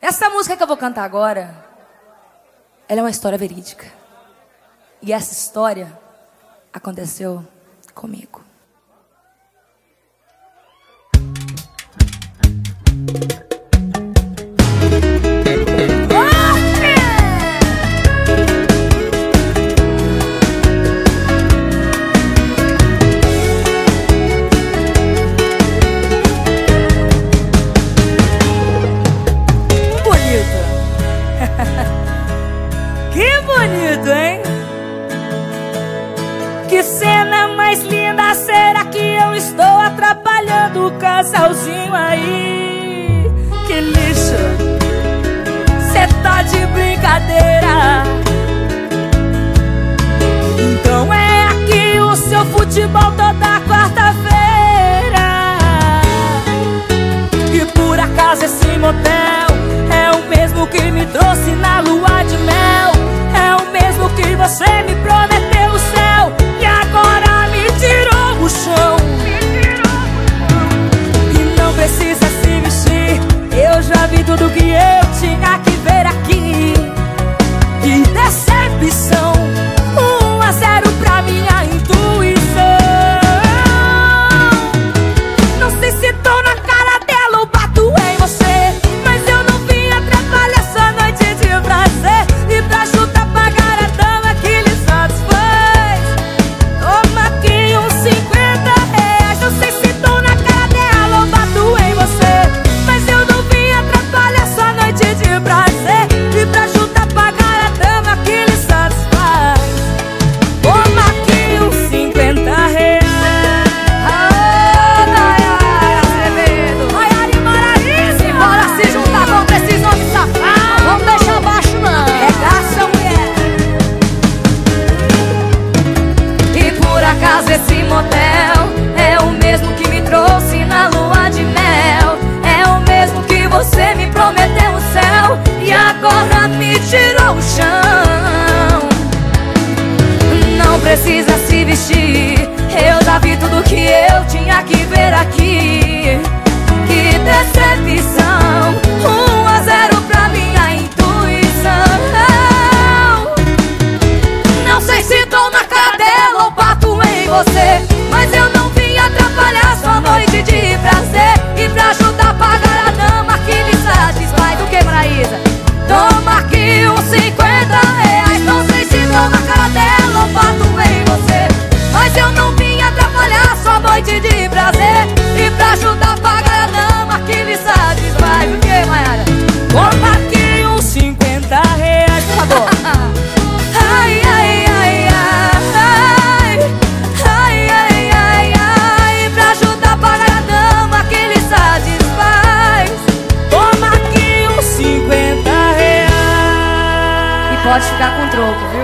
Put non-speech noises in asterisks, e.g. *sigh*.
Essa música que eu vou cantar agora, ela é uma história verídica. E essa história aconteceu comigo. Atrapalhando o casalzinho aí? Que lixo! Cê tá de brincadeira. Então é aqui o seu futebol toda quarta-feira. E por acaso esse motel é o mesmo que me trouxe na lua de mel. É o mesmo que você me tudo que eu acaso esse motel é o mesmo que me trouxe na lua de mel. É o mesmo que você me prometeu o céu e agora me tirou o chão. Não precisa se vestir, eu já vi tudo que eu tinha que ver aqui. Noite de prazer E pra ajudar a pagar a dama que lhe satisfaz Do que, Mayara? Aqui uns 50 reais, por favor *laughs* Ai, ai, ai, ai, ai, ai, ai, ai, pra ajudar a pagar a dama que lhe satisfaz. Toma aqui uns 50 reais E pode ficar com troco, viu?